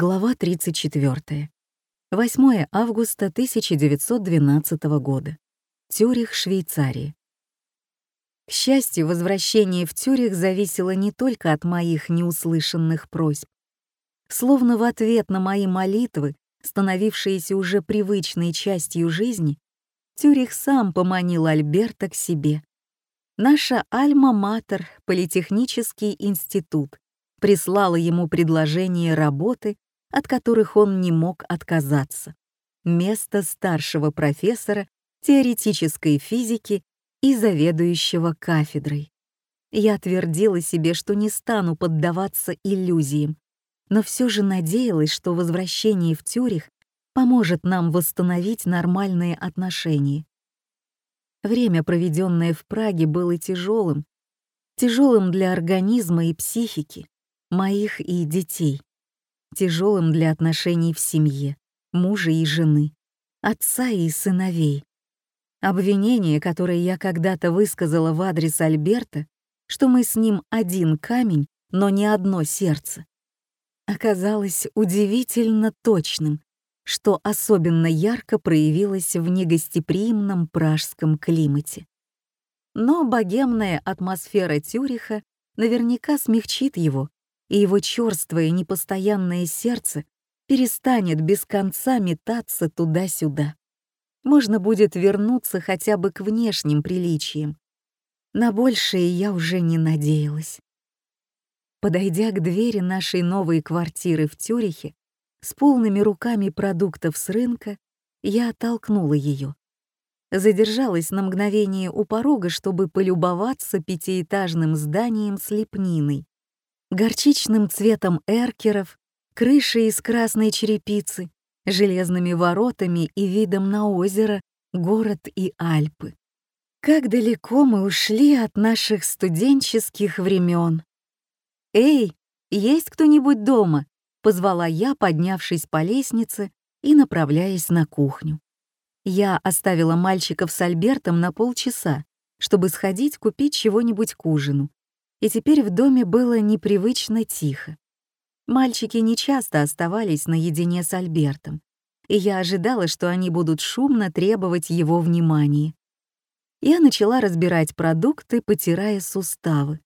Глава 34. 8 августа 1912 года. Цюрих, Швейцария. К счастью, возвращение в Цюрих зависело не только от моих неуслышанных просьб. Словно в ответ на мои молитвы, становившиеся уже привычной частью жизни, Цюрих сам поманил Альберта к себе. Наша Альма-Матер, Политехнический институт, прислала ему предложение работы, от которых он не мог отказаться. Место старшего профессора теоретической физики и заведующего кафедрой. Я твердила себе, что не стану поддаваться иллюзиям, но все же надеялась, что возвращение в Тюрих поможет нам восстановить нормальные отношения. Время, проведенное в Праге, было тяжелым, тяжелым для организма и психики, моих и детей, тяжелым для отношений в семье, мужа и жены, отца и сыновей. Обвинение, которое я когда-то высказала в адрес Альберта, что мы с ним один камень, но не одно сердце, оказалось удивительно точным, что особенно ярко проявилось в негостеприимном пражском климате. Но богемная атмосфера Тюриха наверняка смягчит его, и его черствое непостоянное сердце перестанет без конца метаться туда-сюда. Можно будет вернуться хотя бы к внешним приличиям. На большее я уже не надеялась. Подойдя к двери нашей новой квартиры в Тюрихе, с полными руками продуктов с рынка, я оттолкнула ее. Задержалась на мгновение у порога, чтобы полюбоваться пятиэтажным зданием с лепниной, горчичным цветом эркеров, крышей из красной черепицы, железными воротами и видом на озеро, город и Альпы. Как далеко мы ушли от наших студенческих времен. «Эй, есть кто-нибудь дома?» — позвала я, поднявшись по лестнице и направляясь на кухню. Я оставила мальчиков с Альбертом на полчаса, чтобы сходить купить чего-нибудь к ужину, и теперь в доме было непривычно тихо. Мальчики нечасто оставались наедине с Альбертом, и я ожидала, что они будут шумно требовать его внимания. Я начала разбирать продукты, потирая суставы.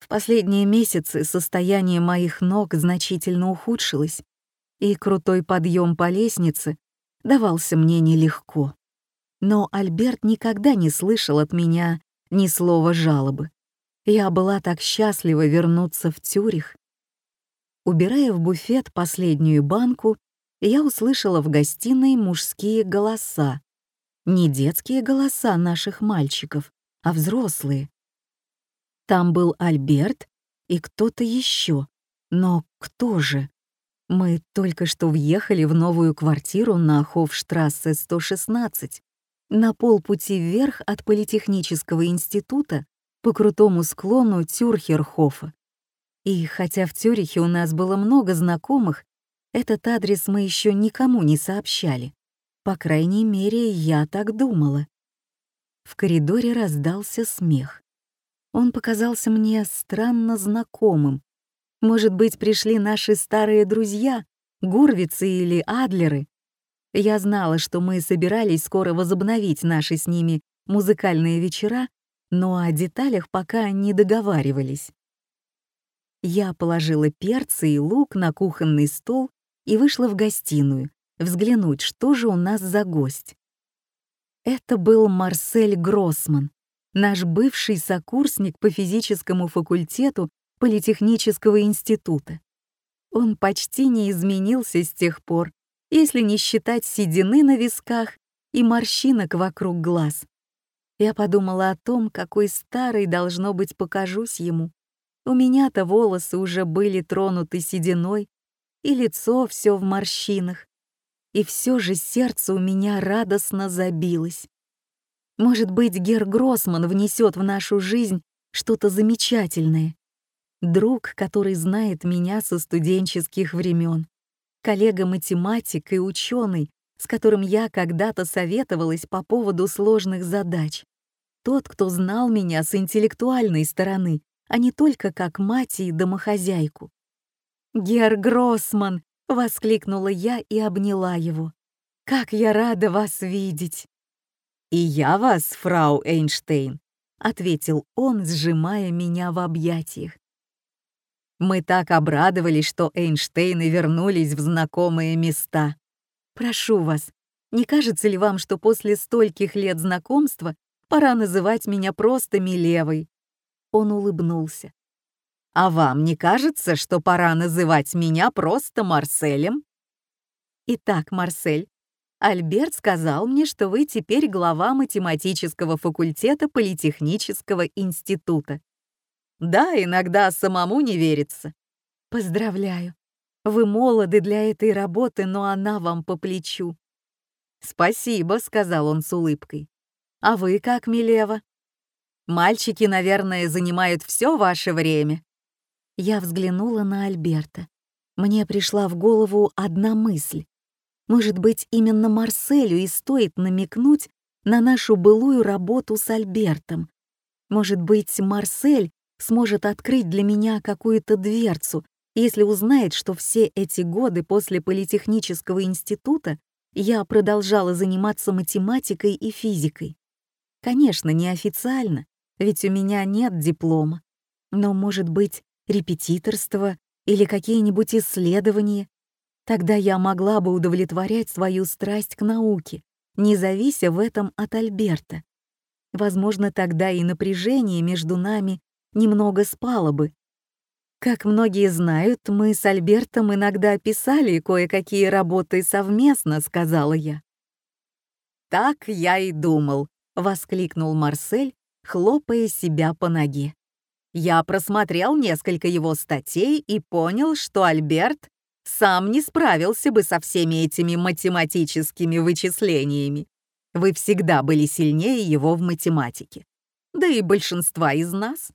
В последние месяцы состояние моих ног значительно ухудшилось, и крутой подъем по лестнице давался мне нелегко. Но Альберт никогда не слышал от меня ни слова жалобы. Я была так счастлива вернуться в Тюрих. Убирая в буфет последнюю банку, я услышала в гостиной мужские голоса. Не детские голоса наших мальчиков, а взрослые. Там был Альберт и кто-то еще. Но кто же? Мы только что въехали в новую квартиру на Хофштрассе 116. На полпути вверх от Политехнического института по крутому склону Тюрхерхофа. И хотя в Тюрихе у нас было много знакомых, этот адрес мы еще никому не сообщали. По крайней мере, я так думала. В коридоре раздался смех. Он показался мне странно знакомым. Может быть, пришли наши старые друзья, Гурвицы или Адлеры. Я знала, что мы собирались скоро возобновить наши с ними музыкальные вечера но о деталях пока не договаривались. Я положила перцы и лук на кухонный стол и вышла в гостиную, взглянуть, что же у нас за гость. Это был Марсель Гроссман, наш бывший сокурсник по физическому факультету Политехнического института. Он почти не изменился с тех пор, если не считать седины на висках и морщинок вокруг глаз. Я подумала о том, какой старой, должно быть, покажусь ему. У меня-то волосы уже были тронуты сединой, и лицо все в морщинах. И все же сердце у меня радостно забилось. Может быть, Гер Гроссман внесет в нашу жизнь что-то замечательное. Друг, который знает меня со студенческих времен, коллега-математик и ученый, с которым я когда-то советовалась по поводу сложных задач. Тот, кто знал меня с интеллектуальной стороны, а не только как мать и домохозяйку. «Гер Гроссман!» — воскликнула я и обняла его. «Как я рада вас видеть!» «И я вас, фрау Эйнштейн», — ответил он, сжимая меня в объятиях. Мы так обрадовались, что Эйнштейны вернулись в знакомые места. Прошу вас, не кажется ли вам, что после стольких лет знакомства пора называть меня просто Милевой?» Он улыбнулся. «А вам не кажется, что пора называть меня просто Марселем?» «Итак, Марсель, Альберт сказал мне, что вы теперь глава математического факультета Политехнического института. Да, иногда самому не верится. Поздравляю. Вы молоды для этой работы, но она вам по плечу. «Спасибо», — сказал он с улыбкой. «А вы как, Милева?» «Мальчики, наверное, занимают все ваше время». Я взглянула на Альберта. Мне пришла в голову одна мысль. Может быть, именно Марселю и стоит намекнуть на нашу былую работу с Альбертом. Может быть, Марсель сможет открыть для меня какую-то дверцу, если узнает, что все эти годы после Политехнического института я продолжала заниматься математикой и физикой. Конечно, неофициально, ведь у меня нет диплома. Но, может быть, репетиторство или какие-нибудь исследования. Тогда я могла бы удовлетворять свою страсть к науке, не завися в этом от Альберта. Возможно, тогда и напряжение между нами немного спало бы, как многие знают, мы с Альбертом иногда писали кое-какие работы совместно, сказала я. Так я и думал, воскликнул Марсель, хлопая себя по ноге. Я просмотрел несколько его статей и понял, что Альберт сам не справился бы со всеми этими математическими вычислениями. Вы всегда были сильнее его в математике. Да и большинства из нас.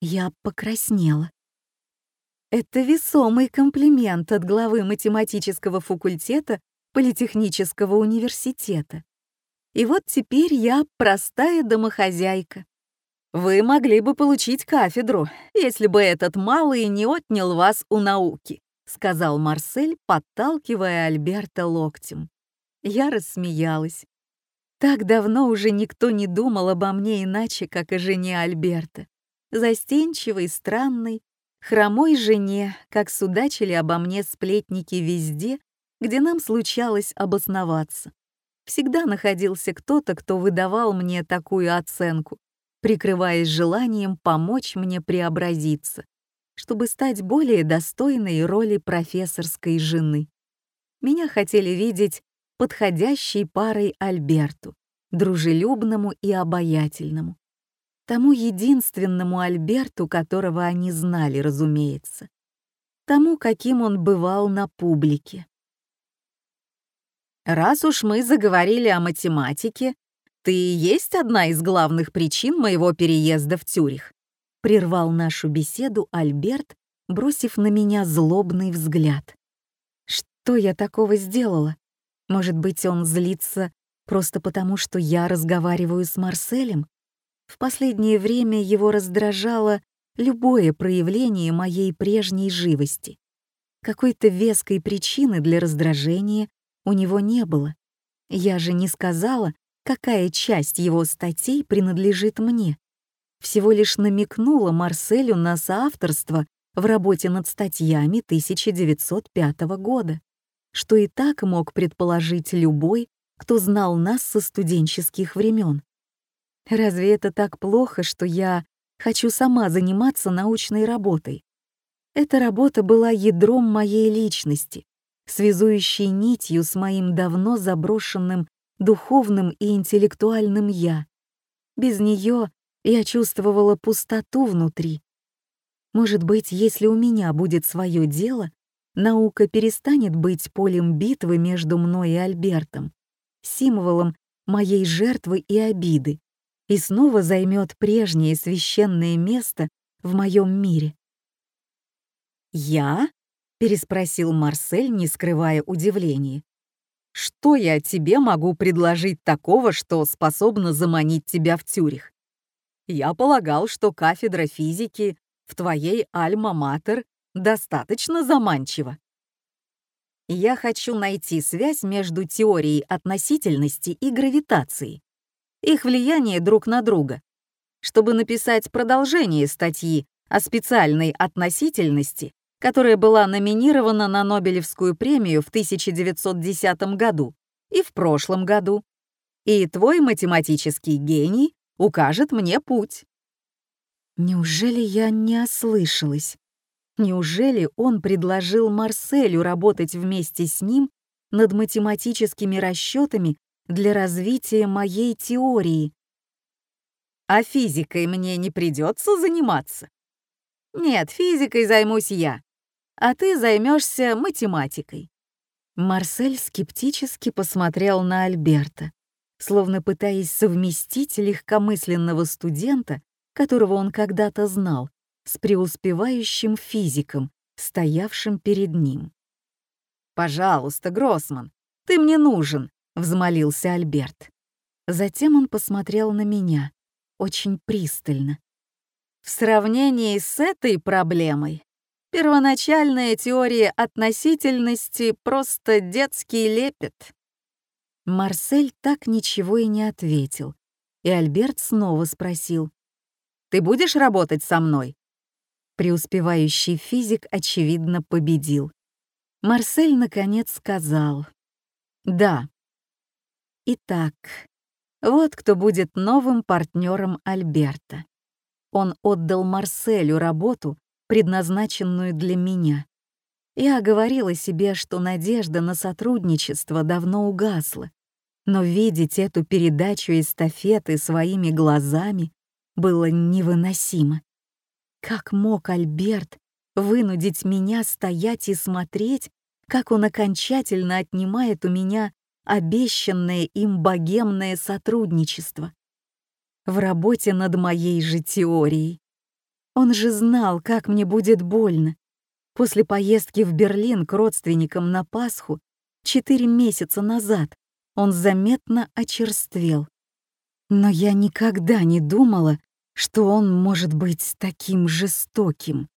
Я покраснела. Это весомый комплимент от главы математического факультета Политехнического университета. И вот теперь я простая домохозяйка. Вы могли бы получить кафедру, если бы этот малый не отнял вас у науки, сказал Марсель, подталкивая Альберта локтем. Я рассмеялась. Так давно уже никто не думал обо мне иначе, как о жене Альберта. Застенчивой, странной, хромой жене, как судачили обо мне сплетники везде, где нам случалось обосноваться. Всегда находился кто-то, кто выдавал мне такую оценку, прикрываясь желанием помочь мне преобразиться, чтобы стать более достойной роли профессорской жены. Меня хотели видеть подходящей парой Альберту, дружелюбному и обаятельному, Тому единственному Альберту, которого они знали, разумеется. Тому, каким он бывал на публике. «Раз уж мы заговорили о математике, ты и есть одна из главных причин моего переезда в Тюрих», прервал нашу беседу Альберт, бросив на меня злобный взгляд. «Что я такого сделала? Может быть, он злится просто потому, что я разговариваю с Марселем? В последнее время его раздражало любое проявление моей прежней живости. Какой-то веской причины для раздражения у него не было. Я же не сказала, какая часть его статей принадлежит мне. Всего лишь намекнула Марселю на соавторство в работе над статьями 1905 года, что и так мог предположить любой, кто знал нас со студенческих времен. Разве это так плохо, что я хочу сама заниматься научной работой? Эта работа была ядром моей личности, связующей нитью с моим давно заброшенным духовным и интеллектуальным «я». Без нее я чувствовала пустоту внутри. Может быть, если у меня будет свое дело, наука перестанет быть полем битвы между мной и Альбертом, символом моей жертвы и обиды, и снова займет прежнее священное место в моем мире. «Я?» — переспросил Марсель, не скрывая удивления. «Что я тебе могу предложить такого, что способно заманить тебя в Тюрих? Я полагал, что кафедра физики в твоей Альма-Матер достаточно заманчива». Я хочу найти связь между теорией относительности и гравитацией, их влияние друг на друга, чтобы написать продолжение статьи о специальной относительности, которая была номинирована на Нобелевскую премию в 1910 году и в прошлом году. И твой математический гений укажет мне путь. Неужели я не ослышалась? Неужели он предложил Марселю работать вместе с ним над математическими расчетами для развития моей теории? А физикой мне не придется заниматься? Нет, физикой займусь я, а ты займешься математикой. Марсель скептически посмотрел на Альберта, словно пытаясь совместить легкомысленного студента, которого он когда-то знал, с преуспевающим физиком, стоявшим перед ним. «Пожалуйста, Гроссман, ты мне нужен», — взмолился Альберт. Затем он посмотрел на меня, очень пристально. В сравнении с этой проблемой, первоначальная теория относительности просто детский лепет. Марсель так ничего и не ответил, и Альберт снова спросил, «Ты будешь работать со мной?» Преуспевающий физик, очевидно, победил. Марсель, наконец, сказал «Да». Итак, вот кто будет новым партнером Альберта. Он отдал Марселю работу, предназначенную для меня. Я говорила себе, что надежда на сотрудничество давно угасла, но видеть эту передачу эстафеты своими глазами было невыносимо. Как мог Альберт вынудить меня стоять и смотреть, как он окончательно отнимает у меня обещанное им богемное сотрудничество в работе над моей же теорией. Он же знал, как мне будет больно. После поездки в Берлин к родственникам на Пасху четыре месяца назад он заметно очерствел. Но я никогда не думала, что он может быть таким жестоким.